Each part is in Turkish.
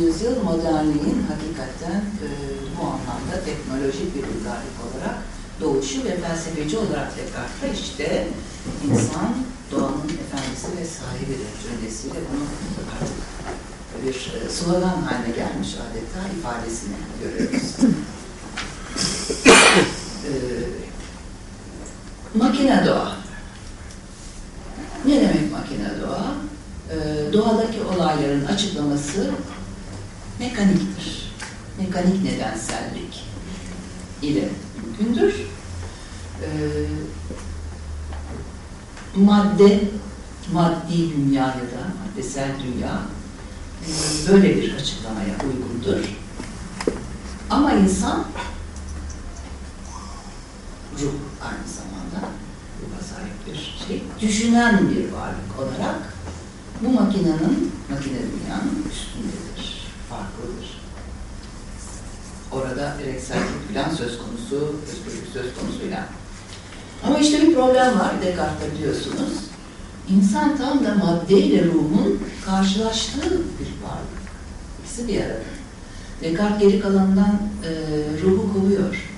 yüzyıl modernliğin hakikaten e, bu anlamda teknolojik bir uygarlık olarak doğuşu ve felsefeci olarak Descartes işte insan doğanın efendisi ve sahibidir cümlesiyle bunu artık bir e, slogan haline gelmiş adeta ifadesini görüyoruz. e, makine doğa. Ne demek makine doğa? E, doğadaki olayların açıklaması mekaniktir. Mekanik nedensellik ile mümkündür. E, madde, maddi dünya ya da maddesel dünya e, böyle bir açıklamaya uygundur. Ama insan ruh aynı zamanda ruha sahip bir şey, düşünen bir varlık olarak bu makinenin, makine dünyanın üstündedir, farklıdır. Orada gereksellik falan söz konusu, özgürlük söz konusuyla. Ama işte bir problem var Descartes'te biliyorsunuz. İnsan tam da maddeyle ruhun karşılaştığı bir varlık. İkisi bir arada. Descartes geri kalanından e, ruhu kovuyor.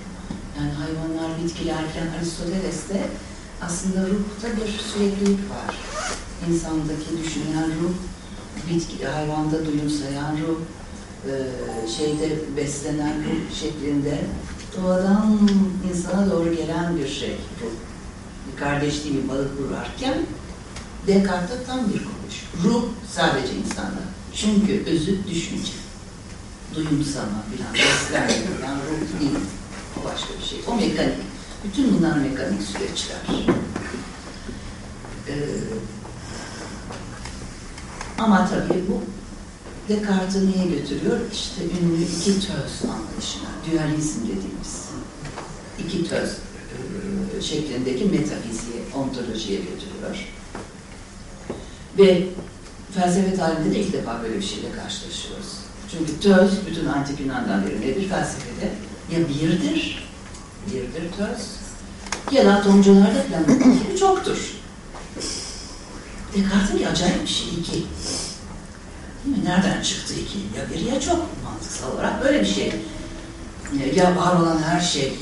Yani hayvanlar, bitkiler falan Aristoteles'te aslında ruhta bir süreklilik var. İnsandaki düşünen ruh, bitki, hayvanda duyumsayan ruh, e, şeyde beslenen ruh şeklinde doğadan insana doğru gelen bir şey ruh. Kardeşliği bir balık vurarken Descartes'te tam bir konuş. Ruh sadece insanda. Çünkü özü düşünce. Duyumsama filan, beslenme filan ruh değil. O başka bir şey. O mekanik. Bütün bunlar mekanik süreçler. Ee, ama tabii bu Descartes'i niye götürüyor? İşte ünlü iki töz anlayışına, dualizm dediğimiz iki töz e, şeklindeki metafiziğe, ontolojiye götürüyor. Ve felsefe tarihinde de ilk defa böyle bir şeyle karşılaşıyoruz. Çünkü töz, bütün antik Yunan'dan beri nedir felsefede? Ya birdir, birdir töz, ya da atomcularda falan çoktur. Descartes'in ki acayip bir şey, iki. Değil mi? Nereden çıktı iki? Ya bir ya çok mantıksal olarak böyle bir şey. Ya var olan her şey,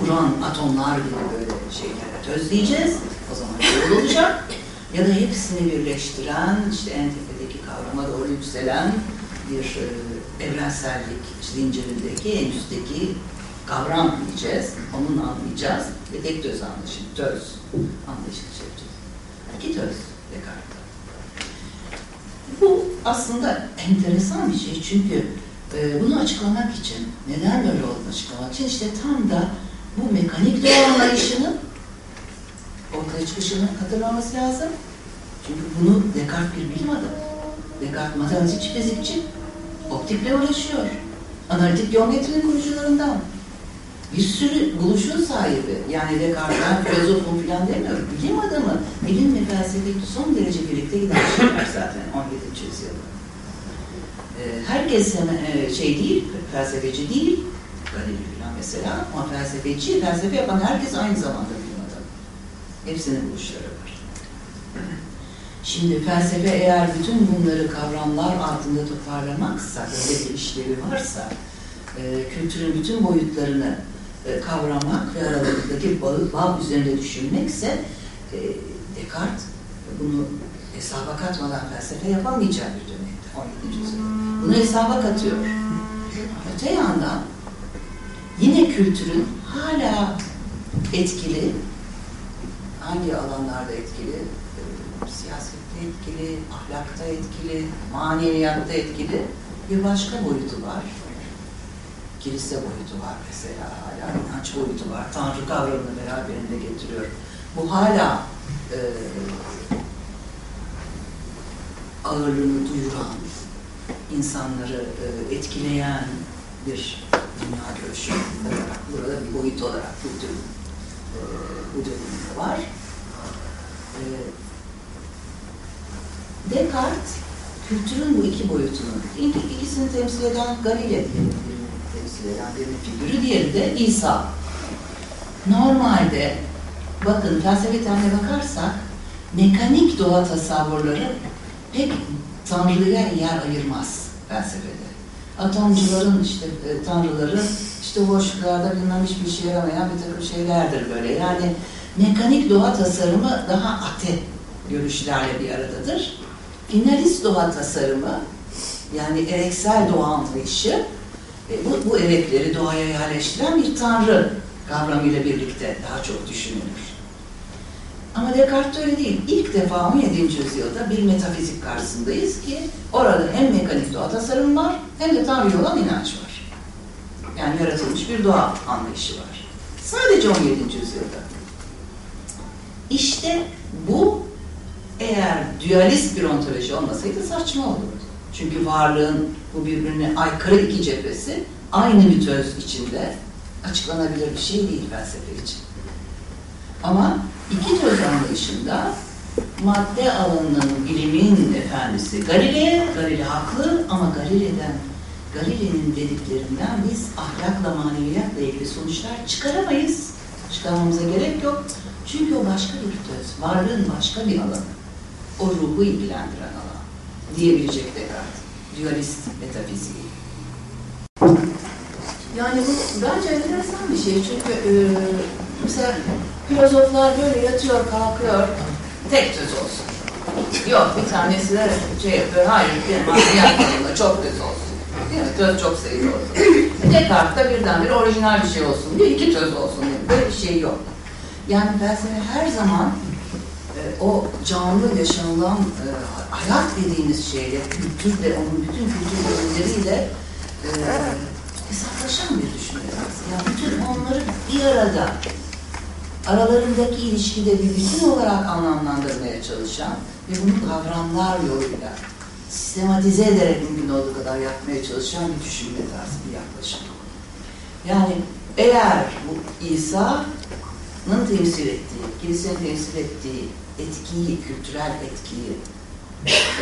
kuran atomlar gibi böyle şeylere tözleyeceğiz. O zaman yol olacak. Ya da hepsini birleştiren, işte en tepedeki kavrama doğru yükselen bir e, evrensellik zincirindeki, en üstteki kavram diyeceğiz. Onun anlayacağız ve tek töz anlayışı, töz anlayışını çevireceğiz. İki töz Descartes'ta. Bu aslında enteresan bir şey çünkü e, bunu açıklamak için, neden böyle olduğunu açıklamak için işte tam da bu mekanik doğa anlayışının ortaya çıkışını hatırlaması lazım. Çünkü bunu Descartes bir bilim adamı. Descartes matematikçi, fizikçi, optikle uğraşıyor. Analitik geometrinin kurucularından. Bir sürü buluşun sahibi. Yani Descartes'ten filozofum falan demiyorum. Bilim adamı. Bilim ve felsefe son derece birlikte giden şeyler zaten 17. yüzyılda. Ee, herkes hemen şey değil, felsefeci değil. Galileo falan mesela. Ama felsefeci, felsefe yapan herkes aynı zamanda bilim. Hepsinin buluşları var. Şimdi felsefe eğer bütün bunları kavramlar altında toparlamaksa, öyle bir işlevi varsa, e, kültürün bütün boyutlarını e, kavramak ve aralarındaki bağı, bağ üzerinde düşünmekse e, Descartes bunu hesaba katmadan felsefe yapamayacağı bir dönemde 17. yüzyılda. Bunu hesaba katıyor. Öte yandan yine kültürün hala etkili, hangi alanlarda etkili? Siyasette etkili, ahlakta etkili, maneviyatta etkili bir başka boyutu var. Kilise boyutu var mesela hala, inanç boyutu var. Tanrı kavramını beraberinde getiriyor. Bu hala e, ağırlığını duyuran, insanları e, etkileyen bir dünya görüşü olarak, burada bir boyut olarak bu, bu dönemde var. E, Descartes, kültürün bu iki boyutunu, ilk ikisini temsil eden Galile diyelim, temsil eden bir figürü, diğeri de İsa. Normalde, bakın felsefe tarihine bakarsak, mekanik doğa tasavvurları pek tanrıya yer ayırmaz felsefede. Atomcuların işte e, tanrıları işte boşluklarda bilmem hiçbir işe yaramayan bir takım şeylerdir böyle. Yani mekanik doğa tasarımı daha ate görüşlerle bir aradadır. Finalist doğa tasarımı yani ereksel doğa anlayışı e, bu, bu erekleri doğaya yerleştiren bir tanrı kavramıyla birlikte daha çok düşünülür. Ama Descartes öyle değil. İlk defa 17. yüzyılda bir metafizik karşısındayız ki orada hem mekanik doğa tasarım var hem de Tanrı'ya olan inanç var. Yani yaratılmış bir doğa anlayışı var. Sadece 17. yüzyılda. İşte bu eğer dualist bir ontoloji olmasaydı saçma olurdu. Çünkü varlığın bu birbirine aykırı iki cephesi aynı mitöz içinde açıklanabilir bir şey değil felsefe için. Ama iki töz anlayışında madde alanının bilimin efendisi Galile, Galile haklı ama Galile'den Galile'nin dediklerinden biz ahlakla maneviyatla ilgili sonuçlar çıkaramayız. Çıkarmamıza gerek yok. Çünkü o başka bir töz, varlığın başka bir alanı. O ruhu ilgilendiren alan diyebilecek Descartes. Dualist metafiziği. Yani bu bence enteresan bir şey çünkü e, mesela filozoflar böyle yatıyor kalkıyor tek töz olsun. Yok bir tanesi de şey yapıyor hayır bir maneviyat alanında çok töz olsun. Değil mi? Töz çok sayılı olsun. Descartes'ta birdenbire orijinal bir şey olsun diyor iki töz olsun diyor. Böyle bir şey yok. Yani felsefe her zaman e, o canlı yaşanılan e, hayat dediğimiz şeyle, kültürle, onun bütün kültür bölümleriyle e, hesaplaşan bir düşünce. Yani bütün onları bir arada, aralarındaki ilişkide bir bütün olarak anlamlandırmaya çalışan ve bunu kavramlar yoluyla sistematize ederek mümkün olduğu kadar yapmaya çalışan bir düşünme tarzı, bir yaklaşım. Yani eğer bu İsa'nın temsil ettiği, kilisenin temsil ettiği etkiyi, kültürel etkiyi,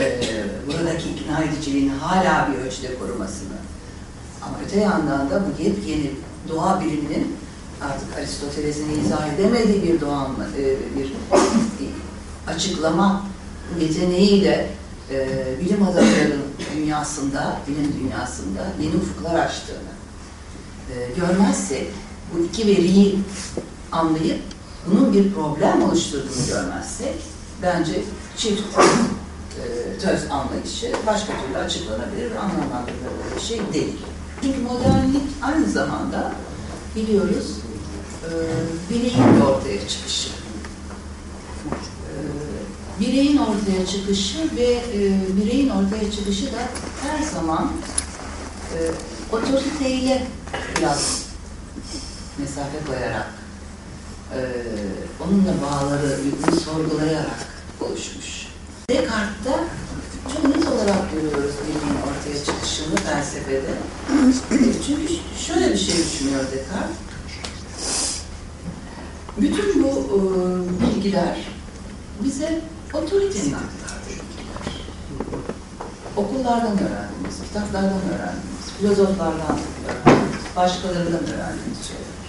e, buradaki ikna ediciliğini hala bir ölçüde korumasını ama öte yandan da bu yepyeni doğa biliminin artık Aristoteles'in izah edemediği bir doğa e, bir açıklama yeteneğiyle e, bilim adamlarının dünyasında, bilim dünyasında yeni ufuklar açtığını e, görmezsek, bu iki veriyi anlayıp bunun bir problem oluşturduğunu görmezsek bence çift e, töz anlayışı başka türlü açıklanabilir, anlamlandırılabilir bir şey değil. Çünkü modernlik aynı zamanda biliyoruz bireyin de ortaya çıkışı. E, bireyin ortaya çıkışı ve e, bireyin ortaya çıkışı da her zaman e, otoriteyle biraz mesafe koyarak e, onunla bağları sorgulayarak oluşmuş. Descartes'ta çok net olarak görüyoruz bilimin ortaya çıkışını felsefede. Çünkü şöyle bir şey düşünüyor Descartes. Bütün bu e, bilgiler bize otoritenin aktardığı bilgiler. Okullardan öğrendiğimiz, kitaplardan öğrendiğimiz, filozoflardan öğrendiğimiz, başkalarından öğrendiğimiz şeyler.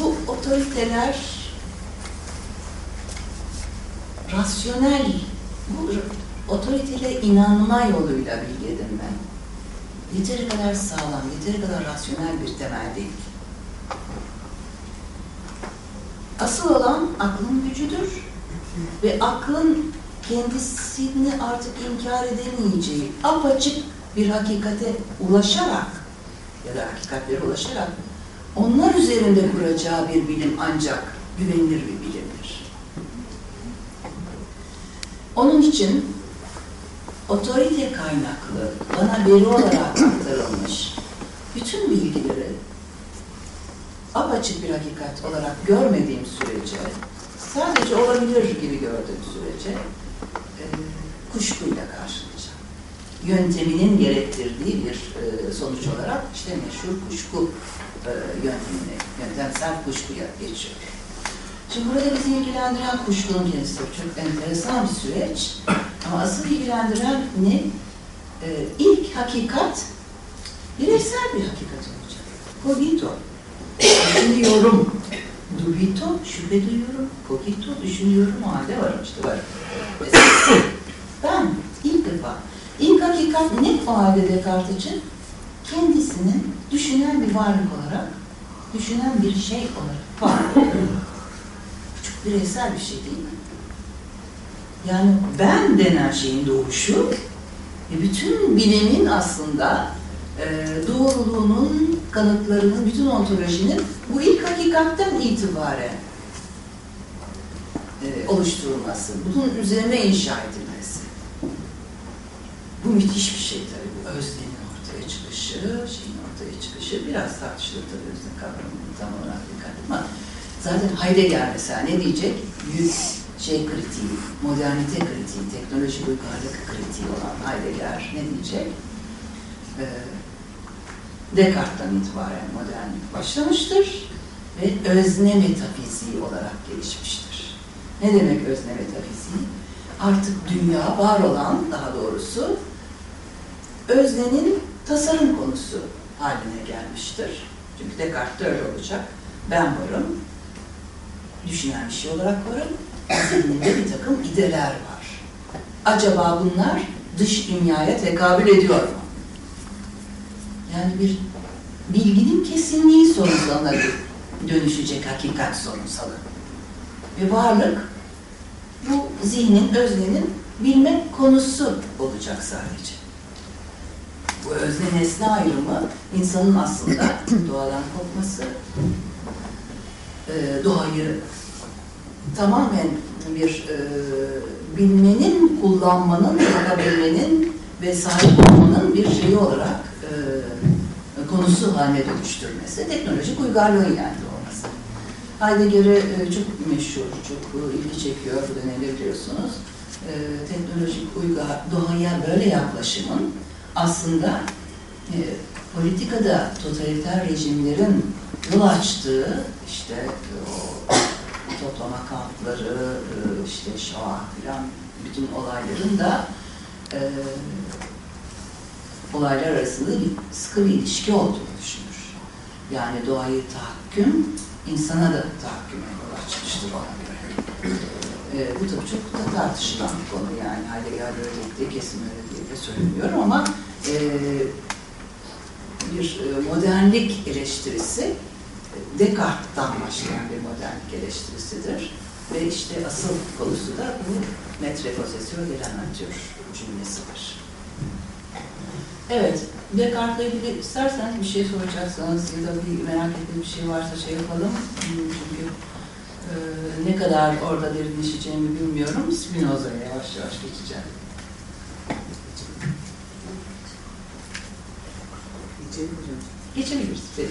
Bu otoriteler rasyonel, bu otoritele inanma yoluyla bilgi edinme yeteri kadar sağlam, yeteri kadar rasyonel bir temel değil. Asıl olan aklın gücüdür ve aklın kendisini artık inkar edemeyeceği apaçık bir hakikate ulaşarak ya da hakikatlere ulaşarak onlar üzerinde kuracağı bir bilim ancak güvenilir bir bilimdir. Onun için otorite kaynaklı, bana veri olarak aktarılmış bütün bilgileri apaçık bir hakikat olarak görmediğim sürece, sadece olabilir gibi gördüğüm sürece e, kuşkuyla karşılayacağım. Yönteminin gerektirdiği bir e, sonuç olarak işte meşhur kuşku e, yöntemine, yöntemsel kuşkuya geçiyor. Şimdi burada bizi ilgilendiren kuşkunun kendisi çok enteresan bir süreç. Ama asıl ilgilendiren ne? Ee, ilk hakikat bireysel bir hakikat olacak. Cogito. Şimdi yorum. Dubito, şüphe duyuyorum. Cogito, düşünüyorum. O halde varım işte varım. Mesela ben ilk defa, ilk hakikat ne o halde Descartes için? Kendisinin düşünen bir varlık olarak, düşünen bir şey olarak var. Çok bireysel bir şey değil mi? Yani ben denen şeyin doğuşu ve bütün bilimin aslında e, doğruluğunun kanıtlarının, bütün ontolojinin bu ilk hakikatten itibaren e, oluşturulması, bunun üzerine inşa edilmesi. Bu müthiş bir şey tabii. Bu öznenin ortaya çıkışı, şeyin ortaya çıkışı biraz tartışılır tabii özne kavramının tam olarak dikkat ama zaten Heidegger mesela ne diyecek? Büyük şey kritiği, modernite kritiği, teknoloji uygarlık kritiği olan Heidegger ne diyecek? Ee, Descartes'ten itibaren modernlik başlamıştır ve özne metafiziği olarak gelişmiştir. Ne demek özne metafiziği? Artık dünya var olan daha doğrusu öznenin tasarım konusu haline gelmiştir. Çünkü Descartes'te öyle olacak. Ben varım, düşünen bir şey olarak varım, zihninde bir takım ideler var. Acaba bunlar dış dünyaya tekabül ediyor mu? Yani bir bilginin kesinliği sorunsalına dönüşecek hakikat sorunsalı. Ve varlık bu zihnin, öznenin bilme konusu olacak sadece. Bu özne nesne ayrımı insanın aslında doğadan kopması, e, doğayı tamamen bir e, bilmenin, kullanmanın, yapabilmenin ve sahip olmanın bir şeyi olarak konusu haline dönüştürmesi, teknolojik uygarlığın yani olması. Heidegger'e e, çok meşhur, çok e, ilgi çekiyor bu dönemde biliyorsunuz. E, teknolojik uygar, doğaya böyle yaklaşımın aslında politikada totaliter rejimlerin yol açtığı işte o toplama kampları, işte Shoah filan bütün olayların da olaylar arasında bir sıkı bir ilişki olduğunu düşünür. Yani doğayı tahakküm, insana da tahakküme yol açmıştır ona göre. E, bu tabii çok da tartışılan bir konu yani Heidegger öyle diye kesin öyle diye de söylemiyorum ama e, bir modernlik eleştirisi Descartes'tan başlayan bir modernlik eleştirisidir. Ve işte asıl konusu da bu metre posesyon de la nature cümlesidir. Evet, Descartes'le ilgili isterseniz bir şey soracaksanız ya da bir merak ettiğiniz bir şey varsa şey yapalım. Çünkü e, ne kadar orada derinleşeceğimi bilmiyorum. Spinoza'ya yavaş yavaş geçeceğim. Geçebiliriz. Peki.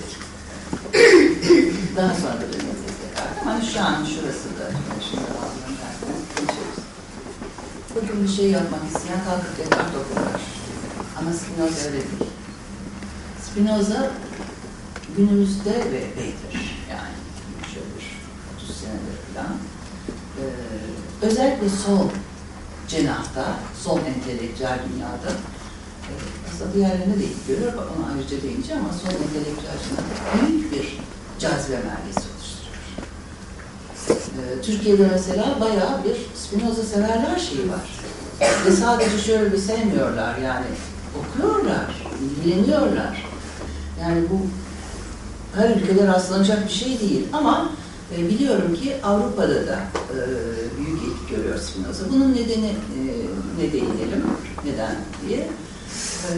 Daha sonra da döneceğiz tekrar. Ama şu an şurası da, şurada. Bugün bir şey yapmak isteyen kalkıp Descartes okurlar. Ama Spinoza öyle değil. Spinoza günümüzde ve epeydir. Yani şöyle 30 senedir falan. Ee, özellikle sol cenahta, sol entelektüel dünyada aslında diğerlerine de ilgi görüyor, ona ayrıca deyince ama sol entelektüel büyük bir cazibe merkezi oluşturuyor. Ee, Türkiye'de mesela bayağı bir Spinoza severler şeyi var. Ve sadece şöyle bir sevmiyorlar yani okuyorlar, ilgileniyorlar. Yani bu her ülkede rastlanacak bir şey değil ama e, biliyorum ki Avrupa'da da e, büyük ilgi görüyor Spinoza. Bunun nedeni e, ne değinelim, neden diye.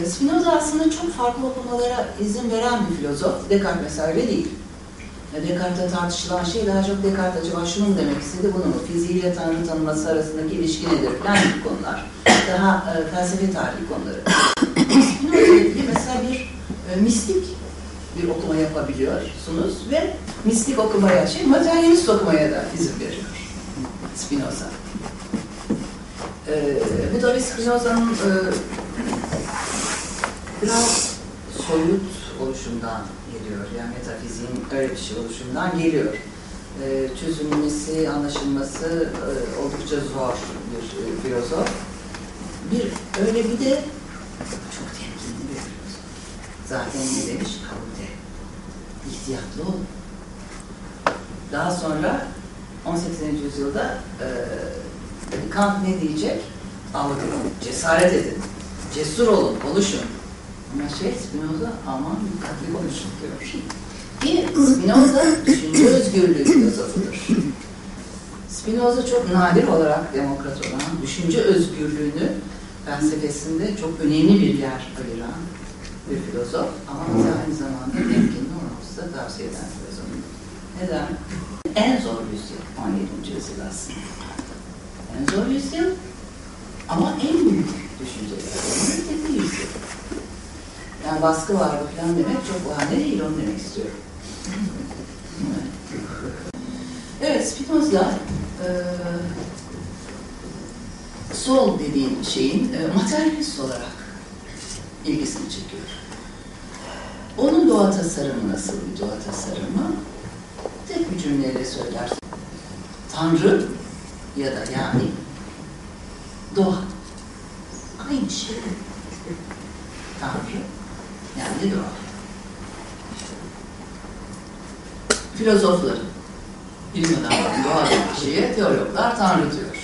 Spinoza aslında çok farklı okumalara izin veren bir filozof. Descartes mesela değil. Descartes'te tartışılan şey daha çok Descartes acaba şunu demek istedi, bunu mu? Fiziğiyle Tanrı tanıması arasındaki ilişki nedir gibi konular. Daha e, felsefe tarihi konuları. İlgili mesela bir e, mistik bir okuma yapabiliyorsunuz ve mistik okumaya, şey, materyalist okumaya da izin veriyor Spinoza. E, bu tabi Spinoza'nın e, biraz soyut oluşumdan geliyor. Yani metafiziğin öyle bir şey oluşumdan geliyor. Ee, çözülmesi, anlaşılması e, oldukça zor bir e, filozof. Bir öyle bir de çok. Zaten ne demiş? Kabulde. İhtiyatlı olun. Daha sonra 18. yüzyılda e, Kant ne diyecek? Algılayın, cesaret edin, cesur olun, konuşun. Ama şey Spinoza aman dikkatli konuşun diyor. Ki Spinoza düşünce özgürlüğü filozofudur. Spinoza çok nadir olarak demokrat olan, düşünce özgürlüğünü felsefesinde çok önemli bir yer ayıran bir filozof ama aynı zamanda temkinli olmamızı da tavsiye eden filozof. Neden? En zor yüzyıl 17. yüzyıl aslında. En zor yüzyıl ama en büyük düşünceler. En büyük yüzyıl. Yani baskı var falan demek çok bahane değil, onu demek istiyorum. Evet, Spinoza e, sol dediğim şeyin e, materyalist olarak ilgisini çekiyor. Onun doğa tasarımı nasıl bir doğa tasarımı? Tek bir cümleyle söylersin. Tanrı ya da yani doğa. Aynı şey. Tanrı yani doğa. Filozofların, bilim adamları doğa dediği şeye teologlar Tanrı diyor.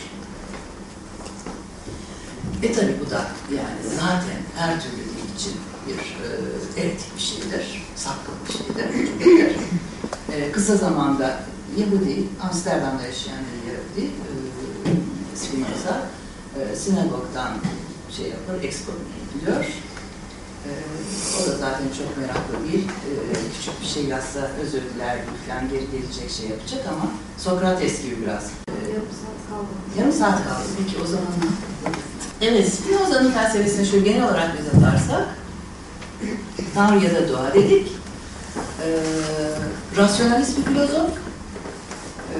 E tabi bu da yani zaten her türlü için bir e, etik bir şeydir, saklı bir şeydir, cümledir. E, kısa zamanda Yahudi, Amsterdam'da yaşayan bir Yahudi, e, Spinoza, e, sinagogdan şey yapar, exkomüne ediliyor. E, o da zaten çok meraklı değil. E, küçük bir şey yazsa özür diler falan geri gelecek şey yapacak ama Sokrates gibi biraz. E, yarım saat kaldı. Peki o zaman Evet, Spinoza'nın felsefesini şöyle genel olarak biz atarsak, Tanrı ya da doğa dedik. Ee, rasyonalist bir filozof. Ee,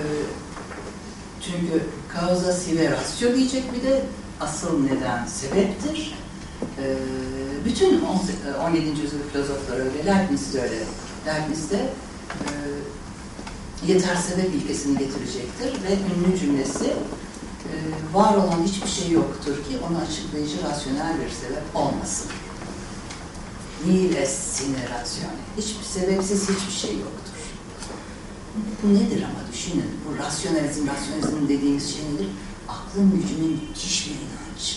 çünkü causa sive ratio diyecek bir de asıl neden sebeptir. Ee, bütün 17. yüzyıl filozoflar öyle, Leibniz de öyle. Leibniz de e, yeter sebep ilkesini getirecektir ve ünlü cümlesi e, var olan hiçbir şey yoktur ki onu açıklayıcı rasyonel bir sebep olmasın. Nihil sine ratione. Hiçbir sebepsiz hiçbir şey yoktur. Bu nedir ama düşünün. Bu rasyonalizm, rasyonalizm dediğimiz şey nedir? Aklın gücünün müthiş bir inancı.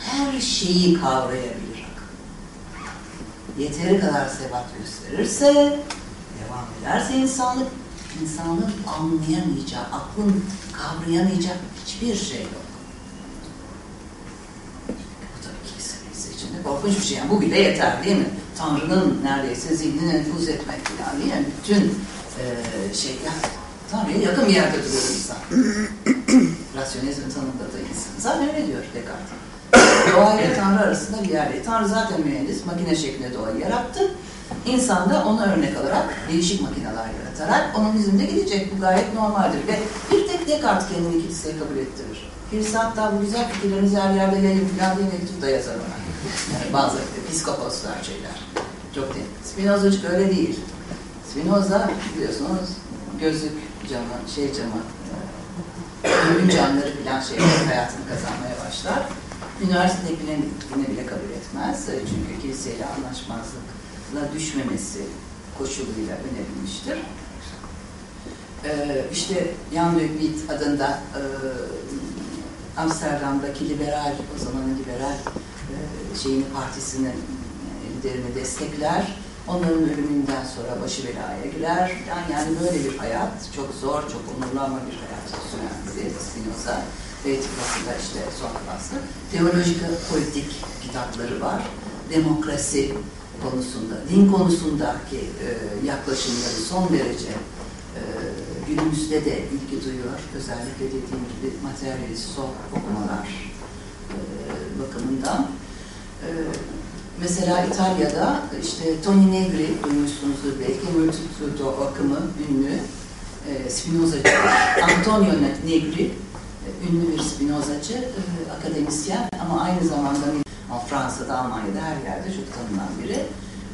Her şeyi kavrayabilir akıl. Yeteri kadar sebat gösterirse, devam ederse insanlık, insanlığın anlayamayacağı, aklın kavrayamayacak hiçbir şey yok. Bu tabii kilise içinde korkunç bir şey. Yani bu bile yeter değil mi? Tanrı'nın neredeyse zihnine nüfuz etmek falan değil mi? Bütün e, şeyler Tanrı'ya yakın bir yerde duruyor insan. Rasyonizmin tanımladığı insan. Zaten öyle diyor Descartes. Doğa ile Tanrı arasında bir yerde. Tanrı zaten mühendis, makine şeklinde doğayı yarattı. İnsan da ona örnek alarak değişik makineler yaratarak onun izinde gidecek. Bu gayet normaldir. Ve bir tek Descartes kendini kiliseye kabul ettirir. Kilise hatta bu güzel fikirlerinizi her yerde yayın falan diye mektup da yazar ona. Yani bazı piskoposlar şeyler. Çok değil. Spinozacık öyle değil. Spinoza biliyorsunuz gözlük camı, şey camı, ölüm camları falan şeyler hayatını kazanmaya başlar. Üniversitedekine bile kabul etmez. Çünkü kiliseyle anlaşmazlıkla düşmemesi koşuluyla önerilmiştir. Ee, işte Jan Witt adında e, Amsterdam'daki liberal, o zamanın liberal e, şeyini partisinin liderini destekler. Onların ölümünden sonra başı belaya girer. Yani, yani böyle bir hayat, çok zor, çok onurlu ama bir hayat süren Spinoza. Etikasında işte son faslı. Teolojik politik kitapları var. Demokrasi konusunda, din konusundaki e, yaklaşımları son derece e, günümüzde de ilgi duyuyor. Özellikle dediğim gibi materyalist sol okumalar e, bakımından. E, mesela İtalya'da işte Toni Negri duymuşsunuzdur belki Multitudo akımı ünlü e, Spinozacı Antonio Negri e, ünlü bir Spinozacı e, akademisyen ama aynı zamanda Fransa'da, Almanya'da her yerde çok tanınan biri.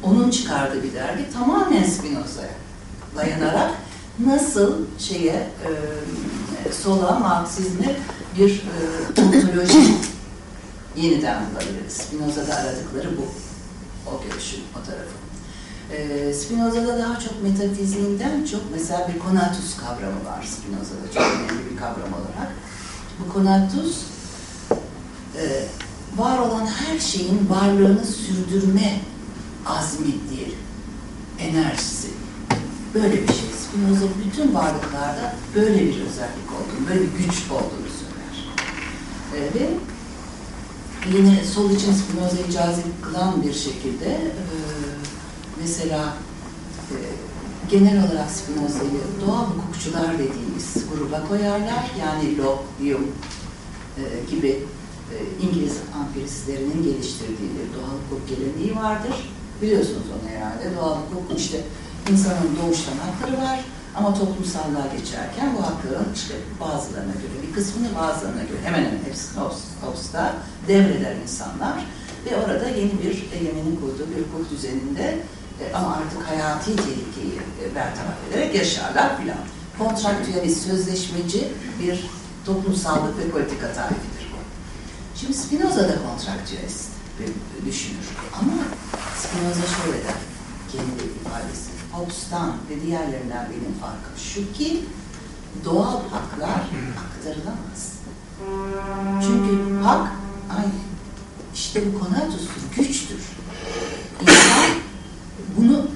Onun çıkardığı bir dergi tamamen Spinoza'ya dayanarak nasıl şeye e, sola, Marksizme bir e, ontoloji yeniden bulabiliriz. Spinoza'da aradıkları bu. O görüşün, o tarafı. E, Spinoza'da daha çok metafiziğinden çok mesela bir konatus kavramı var Spinoza'da çok önemli bir kavram olarak. Bu konatus e, var olan her şeyin varlığını sürdürme azmi diyelim, enerjisi. Böyle bir şey. Spinoza bütün varlıklarda böyle bir özellik olduğunu, böyle bir güç olduğunu söyler. E, ve yine sol için Spinoza'yı cazip kılan bir şekilde e, mesela e, genel olarak Spinoza'yı doğal hukukçular dediğimiz gruba koyarlar. Yani Locke, Hume gibi e, İngiliz ampiristlerinin geliştirdiği bir doğal hukuk geleneği vardır. Biliyorsunuz onu herhalde. Doğal hukuk işte insanın doğuştan hakları var ama toplumsallığa geçerken bu hakların işte bazılarına göre, bir kısmını bazılarına göre hemen hemen hepsi Hobbes, Hobbes'ta devreder insanlar ve orada yeni bir egemenin kurduğu bir hukuk düzeninde e, ama artık hayati tehlikeyi e, bertaraf ederek yaşarlar filan. Kontraktüelist, sözleşmeci bir toplumsallık ve politika tarifidir bu. Şimdi Spinoza da kontraktüelist düşünür. Ama Spinoza şöyle der, kendi ifadesi. Hobbes'tan ve diğerlerinden benim farkım şu ki doğal haklar aktarılamaz. Çünkü hak ay işte bu konatustur, güçtür. İnsan bunu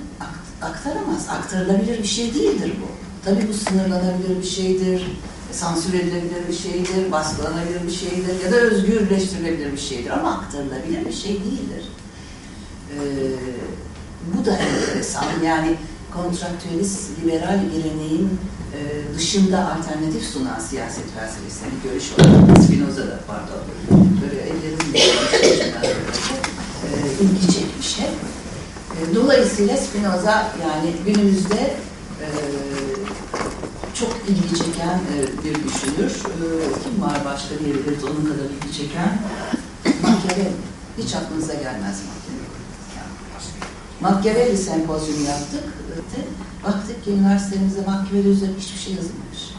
aktaramaz, aktarılabilir bir şey değildir bu. Tabii bu sınırlanabilir bir şeydir, sansür edilebilir bir şeydir, baskılanabilir bir şeydir ya da özgürleştirilebilir bir şeydir ama aktarılabilir bir şey değildir. Ee, bu da enteresan. Yani kontraktüelist liberal geleneğin e, dışında alternatif sunan siyaset felsefesine bir görüş olarak Spinoza'da pardon böyle ellerimle e, ilgi çekmiş hep. E, dolayısıyla Spinoza yani günümüzde e, çok ilgi çeken e, bir düşünür. E, kim var başka diyebiliriz onun kadar ilgi çeken? Machiavelli. Hiç aklınıza gelmez Machiavelli. Machiavelli sempozyumu yaptık. Baktık ki üniversitemizde Machiavelli üzerine hiçbir şey yazılmamış.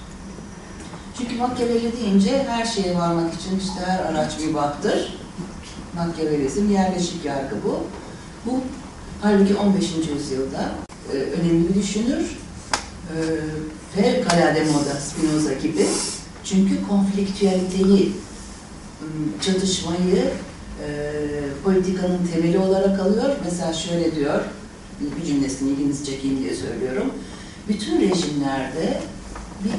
Çünkü Machiavelli deyince her şeye varmak için işte her araç mübahtır. Machiavellizm yerleşik yargı bu. Bu halbuki 15. yüzyılda e, önemli bir düşünür. E, fevkalade moda Spinoza gibi. Çünkü konfliktüeliteyi, çatışmayı politikanın temeli olarak alıyor. Mesela şöyle diyor, bir cümlesini ilginizi çekeyim diye söylüyorum. Bütün rejimlerde bir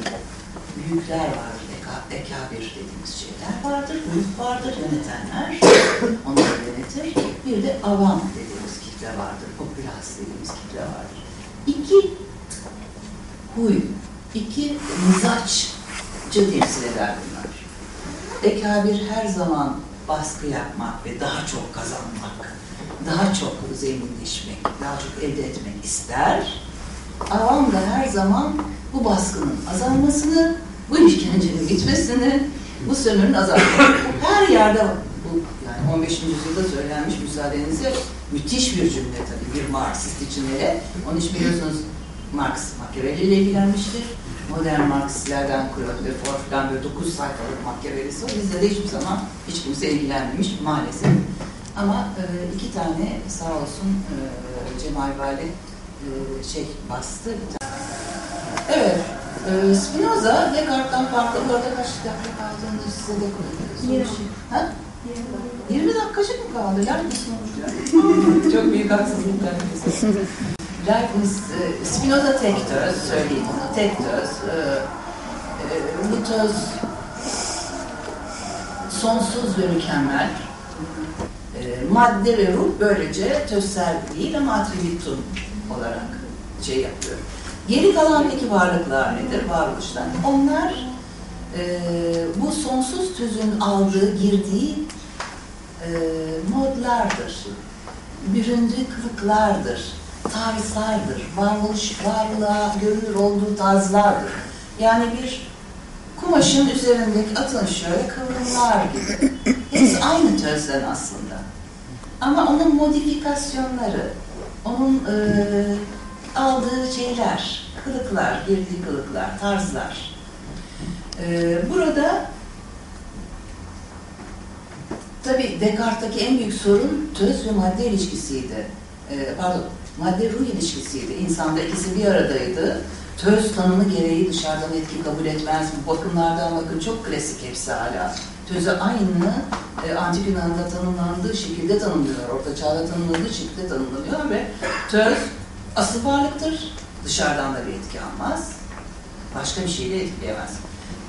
büyükler vardır, eka, ekabir dediğimiz şeyler vardır, büyük vardır, yönetenler, onları yönetir. Bir de avam dediğimiz kitle vardır, popülas dediğimiz kitle vardır. İki huy, iki mizaççı temsil eder bunlar. Ekabir her zaman baskı yapmak ve daha çok kazanmak, daha çok zenginleşmek, daha çok elde etmek ister. Avam da her zaman bu baskının azalmasını, bu işkencenin bitmesini, bu sömürün azalmasını. Her yerde bu yani 15. yüzyılda söylenmiş müsaadenizle müthiş bir cümle tabii bir Marksist için hele. Onun için biliyorsunuz Marx Machiavelli ile ilgilenmiştir. Modern Marksistlerden Claude falan böyle 9 sayfalık Machiavelli'si var. Bizde de hiçbir zaman hiç kimse ilgilenmemiş maalesef. Ama e, iki tane sağ olsun e, Cemal Vali e, şey bastı. Evet. E, Spinoza Descartes'tan farklı. Bu arada kaç dakika kaldığını size de koyuyoruz. Ha? 20 dakikacık mı kaldı? Yer misin? Çok büyük haksızlıklar. Leibniz, e, Spinoza tek töz, söyleyeyim onu, tek töz. E, e, bu töz sonsuz ve mükemmel. Madde ve ruh böylece tözsel değil ama atributum olarak şey yapıyor. Geri kalan peki varlıklar nedir? Varoluşlar. Onlar bu sonsuz tüzün aldığı, girdiği modlardır. Büründüğü kılıklardır tarzlardır. Varoluş, varlığa görünür olduğu tarzlardır. Yani bir kumaşın üzerindeki atın şöyle kıvrımlar gibi. Hepsi aynı tözden aslında. Ama onun modifikasyonları, onun e, aldığı şeyler, kılıklar, girdiği kılıklar, tarzlar. E, burada tabi Descartes'taki en büyük sorun töz ve madde ilişkisiydi. E, pardon, madde ruh ilişkisiydi. İnsanda ikisi bir aradaydı. Töz tanımı gereği dışarıdan etki kabul etmez. Bu bakımlardan bakın çok klasik hepsi hala. Tözü aynı e, Antik Yunan'da tanımlandığı şekilde tanımlıyor. Orta Çağ'da tanımlandığı şekilde tanımlanıyor ve töz asıl varlıktır. Dışarıdan da bir etki almaz. Başka bir şeyle etkileyemez.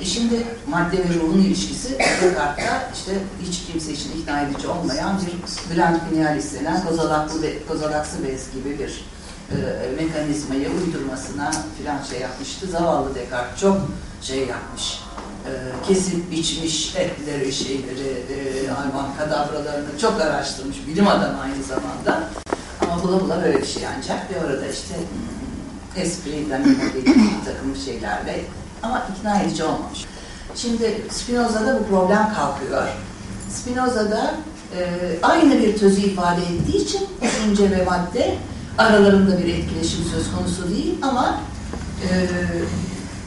E şimdi madde ve ruhun ilişkisi Descartes'ta işte hiç kimse için ikna edici olmayan bir Bülent Pinyal denen kozalaklı, be, kozalaksı bez gibi bir e, mekanizmayı uydurmasına filan şey yapmıştı. Zavallı Descartes çok şey yapmış. E, kesip biçmiş etleri, şeyleri, e, hayvan kadavralarını çok araştırmış. Bilim adamı aynı zamanda. Ama bula bula böyle bir şey ancak bir arada işte hmm, espri, bir takım şeylerle ama ikna edici olmamış. Şimdi Spinoza'da bu problem kalkıyor. Spinoza'da e, aynı bir tözü ifade ettiği için düşünce ve madde aralarında bir etkileşim söz konusu değil ama e,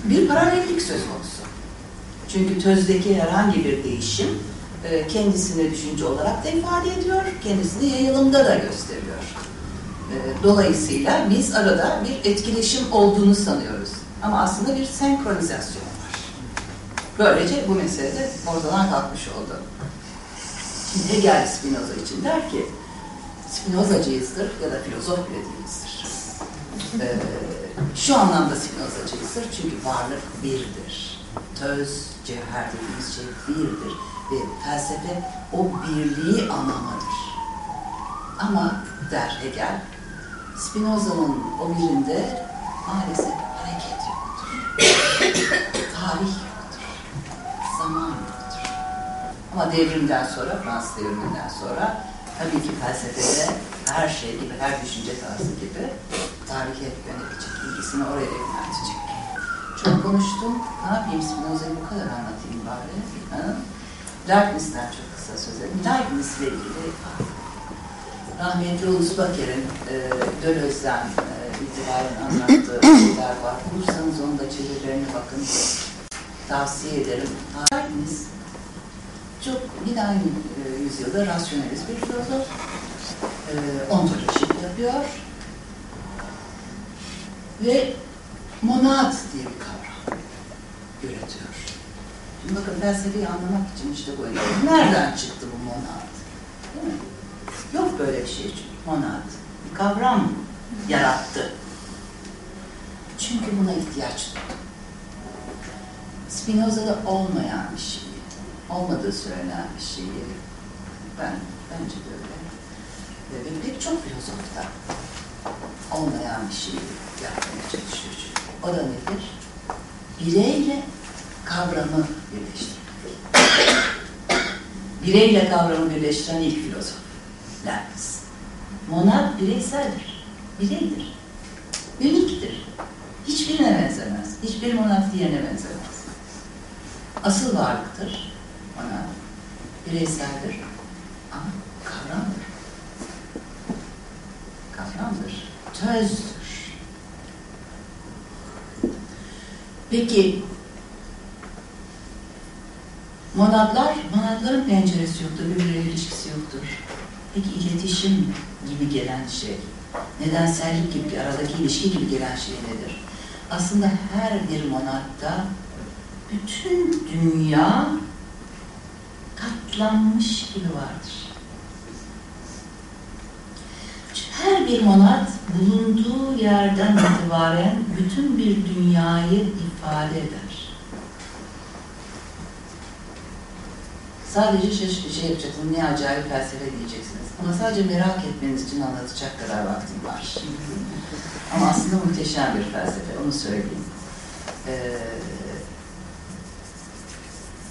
bir paralellik söz konusu. Çünkü tözdeki herhangi bir değişim e, kendisini düşünce olarak da ifade ediyor, kendisini yayılımda da gösteriyor. E, dolayısıyla biz arada bir etkileşim olduğunu sanıyoruz. Ama aslında bir senkronizasyon var. Böylece bu mesele de ortadan kalkmış oldu. Şimdi Hegel Spinoza için der ki, Spinozacıyızdır ya da filozof bile değilizdir. Ee, şu anlamda Spinozacıyızdır çünkü varlık birdir. Töz, cevher dediğimiz şey birdir. Ve felsefe o birliği anlamadır. Ama der Hegel, Spinoza'nın o birinde maalesef. Tarih yoktur. Zaman yoktur. Ama devrimden sonra, Fransız devriminden sonra tabii ki felsefede her şey gibi, her düşünce tarzı gibi tarihe yönelecek, ilgisini oraya yöneltecek. Çok konuştum. Ne yapayım Spinoza'yı bu kadar anlatayım bari. Leibniz'den çok kısa söz edeyim. Leibniz ile ilgili rahmetli Ulus Baker'in e, Döloz'dan e, itibaren anlattığı şeyler var. Bulursanız onun da çevirilerine bakın. Tavsiye ederim. Leibniz çok yine aynı e, yüzyılda rasyonelist bir filozof. E, ontoloji yapıyor. Ve monad diye bir kavram üretiyor. Şimdi bakın felsefeyi anlamak için işte bu. Nereden çıktı bu monad? Değil mi? Yok böyle bir şey çünkü. Bir kavram yarattı. Çünkü buna ihtiyaç duydu. Spinoza'da olmayan bir şey, olmadığı söylenen bir şeyi ben bence de öyle. Ve pek çok filozofta olmayan bir şeyi yapmaya çalışıyor. O da nedir? Bireyle kavramı birleştirmek. Bireyle kavramı birleştiren ilk filozof. Leibniz. Monad bireyseldir. Bireydir. Üniktir. Hiçbirine benzemez. Hiçbir monad diğerine benzemez. Asıl varlıktır. Monad. Bireyseldir. Ama kavramdır. Kavramdır. Tözdür. Peki monadlar, monadların penceresi yoktur, birbirine ilişkisi yoktur. Peki iletişim gibi gelen şey, nedensellik gibi, aradaki ilişki gibi gelen şey nedir? Aslında her bir monatta bütün dünya katlanmış gibi vardır. Her bir monat bulunduğu yerden itibaren bütün bir dünyayı ifade eder. Sadece şey, şey yapacaksınız, ne acayip felsefe diyeceksiniz. Ama sadece merak etmeniz için anlatacak kadar vaktim var. Ama aslında muhteşem bir felsefe, onu söyleyeyim. Ee,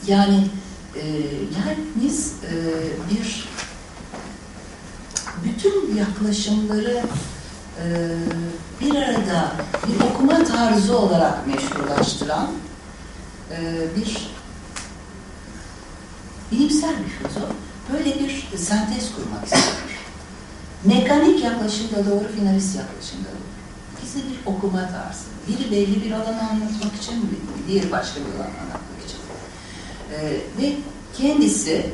yani e, Leibniz e, bir bütün yaklaşımları e, bir arada bir okuma tarzı olarak meşrulaştıran e, bir bilimsel bir filozof böyle bir sentez kurmak istiyor. Mekanik yaklaşımda doğru, finalist yaklaşımda doğru. İkisi bir okuma tarzı. Biri belli bir alanı anlatmak için, diğeri başka bir alanı anlatmak için. Ee, ve kendisi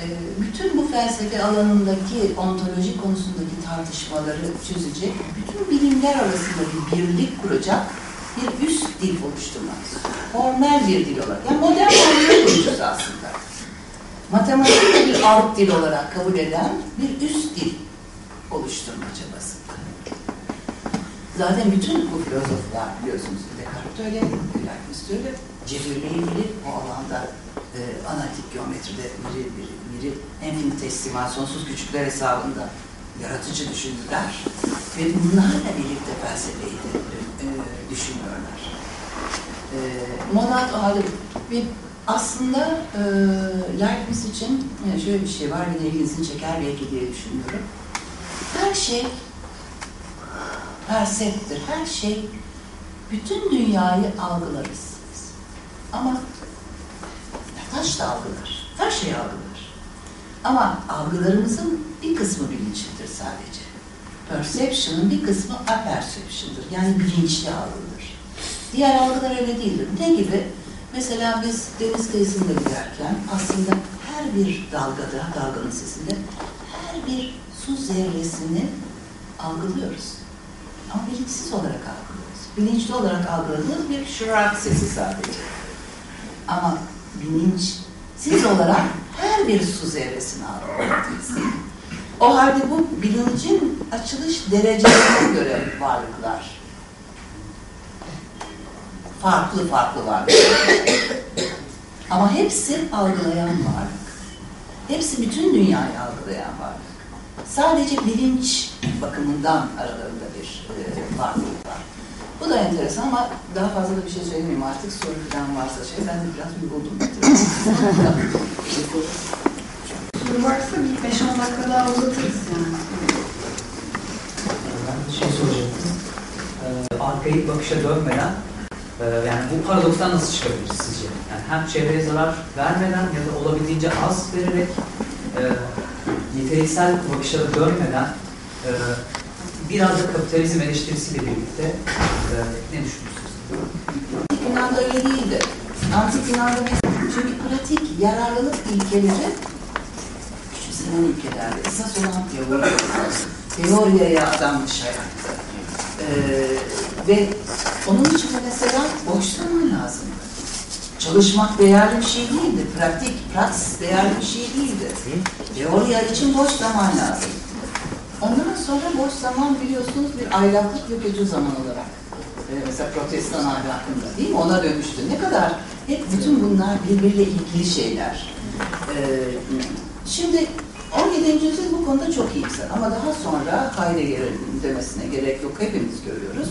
e, bütün bu felsefe alanındaki ontoloji konusundaki tartışmaları çözecek, bütün bilimler arasında bir birlik kuracak bir üst dil oluşturmak. Formel bir dil olarak. Yani modern mantık kurucusu aslında. Matematik bir alt dil olarak kabul eden bir üst dil oluşturma çabasında. Zaten bütün bu filozoflar biliyorsunuz Descartes öyle, Leibniz öyle, cebirliği bilir o alanda e, analitik geometride biri, biri, biri enfinitesimal, sonsuz küçükler hesabında yaratıcı düşündüler ve bunlarla birlikte felsefeyi de e, düşünüyorlar. E, Monad o halde bir aslında e, Leibniz için şöyle bir şey var, yine ilgisini çeker belki diye düşünüyorum. Her şey perseptir, her şey bütün dünyayı algılarız. Ama taş da algılar, her şeyi algılar. Ama algılarımızın bir kısmı bilinçlidir sadece. Perception'ın bir kısmı aperception'dır. Yani bilinçli algıdır. Diğer algılar öyle değildir. Ne gibi? Mesela biz deniz kıyısında giderken aslında her bir dalgada, dalganın sesinde her bir su zerresini algılıyoruz. Ama bilinçsiz olarak algılıyoruz. Bilinçli olarak algıladığımız bir şırak sesi sadece. Ama bilinçsiz olarak her bir su zerresini algılıyoruz. O halde bu bilincin açılış derecelerine göre varlıklar. Farklı farklı varlıklar. Ama hepsi algılayan varlık. Hepsi bütün dünyayı algılayan varlık. Sadece bilinç bakımından aralarında bir e, farklılık var. Bu da enteresan ama daha fazla da bir şey söylemeyeyim artık. Soru falan varsa şey, ben de biraz yoruldum. Soru varsa bir 5-10 dakika daha uzatırız yani. Ben bir şey soracaktım. Ee, arkayı bakışa dönmeden e, yani bu paradokstan nasıl çıkabiliriz sizce? Yani hem çevreye zarar vermeden ya da olabildiğince az vererek e, niteliksel bakışlara dönmeden e, biraz da kapitalizm eleştirisiyle birlikte e, ne düşünüyorsunuz? Yunan'da öyle değildi. Antik Yunan'da çünkü pratik yararlılık ilkeleri küçümsenen ülkelerde esas olan teori. Teoriye adanmış hayatta. Ee, ve onun için de mesela boş zaman lazımdı. Çalışmak değerli bir şey değildi. Pratik, praks değerli bir şey değildi. Teoriya için boş zaman lazım. Ondan sonra boş zaman biliyorsunuz bir aylaklık edici zaman olarak. Ee, mesela protestan ahlakında değil mi? Ona dönüştü. Ne kadar hep bütün bunlar birbiriyle ilgili şeyler. Ee, şimdi 17. yüzyıl bu konuda çok iyimser ama daha sonra Heidegger'in demesine gerek yok. Hepimiz görüyoruz.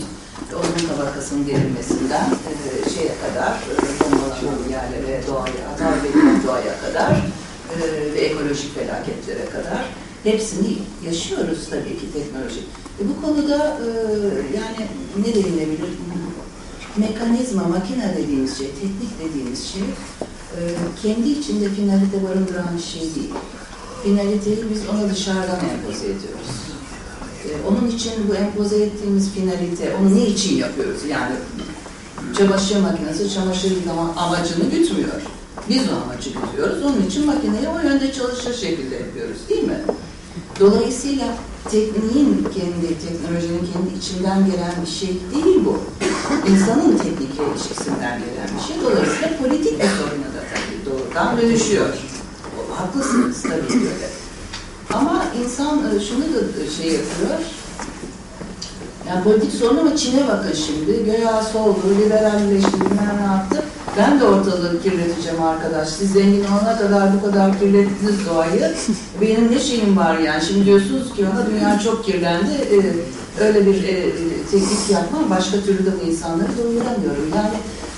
Onun tabakasının gelinmesinden e, şeye kadar, e, bombalanan yerlere, doğaya, hata verilen doğaya kadar e, ve ekolojik felaketlere kadar hepsini yaşıyoruz tabii ki teknoloji. E, bu konuda e, yani ne denilebilir? Mekanizma, makine dediğimiz şey, teknik dediğimiz şey e, kendi içinde finalite barındıran şey değil. Finaliteyi biz ona dışarıdan empoze ediyoruz. E, onun için bu empoze ettiğimiz finalite, onu ne için yapıyoruz? Yani çamaşır makinesi çamaşır yıkama amacını gütmüyor. Biz o amacı gütüyoruz. Onun için makineyi o yönde çalışır şekilde yapıyoruz değil mi? Dolayısıyla tekniğin kendi, teknolojinin kendi içinden gelen bir şey değil bu. İnsanın teknikle ilişkisinden gelen bir şey. Dolayısıyla politik da tabii doğrudan dönüşüyor. Haklısınız tabii ki öyle. Ama insan e, şunu da şey yapıyor. Yani politik sorun ama Çin'e bakın şimdi. Göya soldu, liberalleşti, bilmem ne yaptı. Ben de ortalığı kirleteceğim arkadaş. Siz zengin olana kadar bu kadar kirlettiniz doğayı. Benim ne şeyim var yani. Şimdi diyorsunuz ki bana dünya çok kirlendi. Ee, öyle bir e, teknik yapma. Başka türlü de bu insanları doyuramıyorum. Yani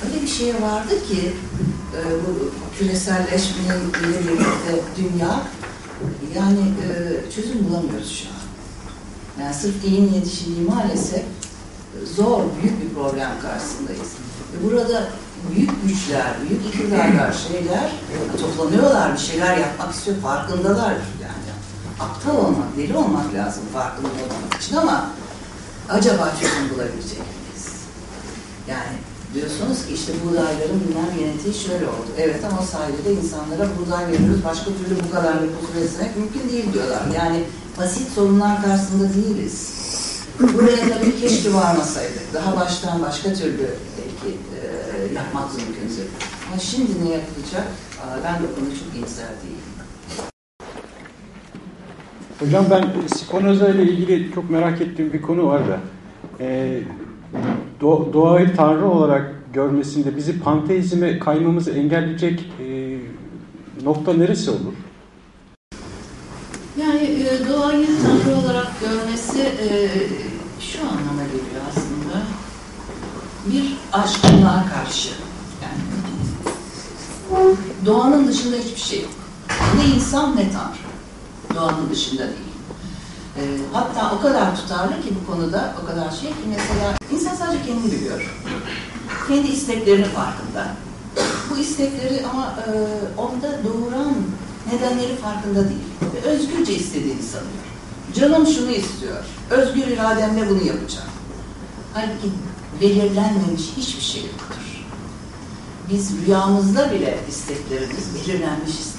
öyle bir şey vardı ki e, bu küreselleşmenin birlikte dünya yani e, çözüm bulamıyoruz şu an. Yani sırf iyi niyetçiliği maalesef zor, büyük bir problem karşısındayız. Ve burada büyük güçler, büyük iktidarlar, şeyler toplanıyorlar, bir şeyler yapmak istiyor, farkındalar yani. Aptal olmak, deli olmak lazım farkında olmak için ama acaba çözüm bulabilecek miyiz? Yani Diyorsunuz ki işte buğdayların bilmem genetiği şöyle oldu. Evet ama sayede insanlara buğday veriyoruz. Başka türlü bu kadar nüfusu beslemek mümkün değil diyorlar. Yani basit sorunlar karşısında değiliz. Buraya tabii keşke varmasaydık. Daha baştan başka türlü belki e, yapmak mümkündü. Ama şimdi ne yapılacak? Ben de o konuda çok iyimser değilim. Hocam ben Spinoza ile ilgili çok merak ettiğim bir konu var da. Ee, doğayı tanrı olarak görmesinde bizi panteizme kaymamızı engelleyecek e, nokta neresi olur? Yani e, doğayı tanrı olarak görmesi e, şu anlama geliyor aslında. Bir aşkınlığa karşı. Yani doğanın dışında hiçbir şey yok. Ne insan ne tanrı. Doğanın dışında değil. E, hatta o kadar tutarlı ki bu konuda o kadar şey ki mesela insan sadece kendini biliyor. Kendi isteklerinin farkında. Bu istekleri ama e, onda doğuran nedenleri farkında değil. Ve özgürce istediğini sanıyor. Canım şunu istiyor. Özgür irademle bunu yapacağım. Halbuki belirlenmemiş hiçbir şey yoktur. Biz rüyamızda bile isteklerimiz belirlenmiş isteklerdir.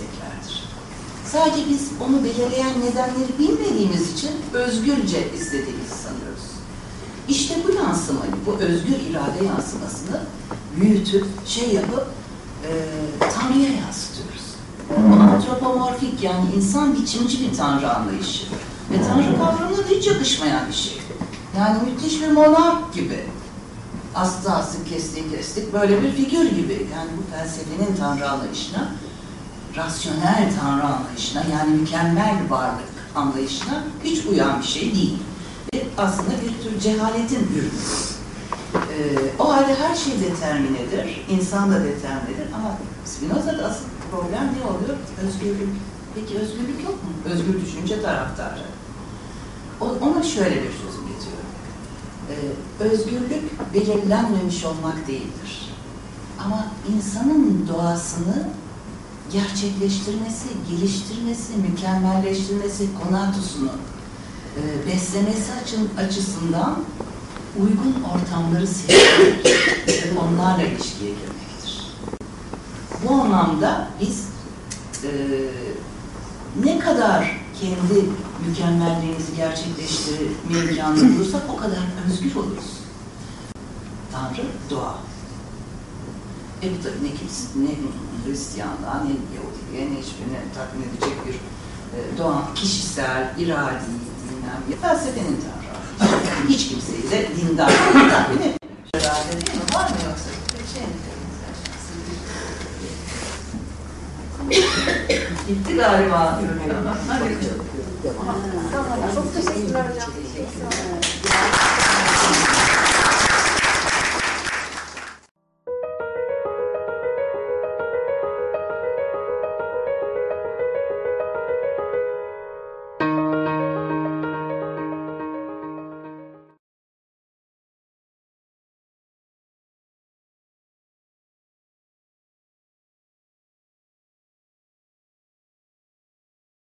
Sadece biz onu belirleyen nedenleri bilmediğimiz için özgürce istediğimizi sanıyoruz. İşte bu yansımayı, bu özgür irade yansımasını büyütüp, şey yapıp e, Tanrı'ya yansıtıyoruz. Bu antropomorfik yani insan biçimci bir Tanrı anlayışı. Ve Tanrı kavramına da hiç yakışmayan bir şey. Yani müthiş bir monark gibi. Astı astık, kestik kestik böyle bir figür gibi. Yani bu felsefenin Tanrı anlayışına, rasyonel Tanrı anlayışına yani mükemmel varlık anlayışına hiç uyan bir şey değil. Ve aslında bir tür cehaletin ürünü. Ee, o halde her şey determinedir, insan da determinedir ama Spinoza'da asıl problem ne oluyor? Özgürlük. Peki özgürlük yok mu? Özgür düşünce taraftarı. O, ona şöyle bir çözüm getiriyorum. Ee, özgürlük belirlenmemiş olmak değildir. Ama insanın doğasını gerçekleştirmesi, geliştirmesi, mükemmelleştirmesi, konatusunu e, beslemesi açın, açısından uygun ortamları seçmek ve onlarla ilişkiye girmektir. Bu anlamda biz e, ne kadar kendi mükemmelliğimizi gerçekleştirme imkanı bulursak o kadar özgür oluruz. Tanrı doğa. Bu tabii ne kimse, ne Hristiyanlığa, ne Yahudiliğe, ne hiçbirine tatmin edecek bir e, doğa, kişisel, iradi, bilmem, felsefenin Tanrı. Hiç kimseyi de dindar tatmin etmiyor. Herhalde değil mi? Var mı yoksa? Şey? Gitti galiba. Hadi. Tamam, çok teşekkürler hocam.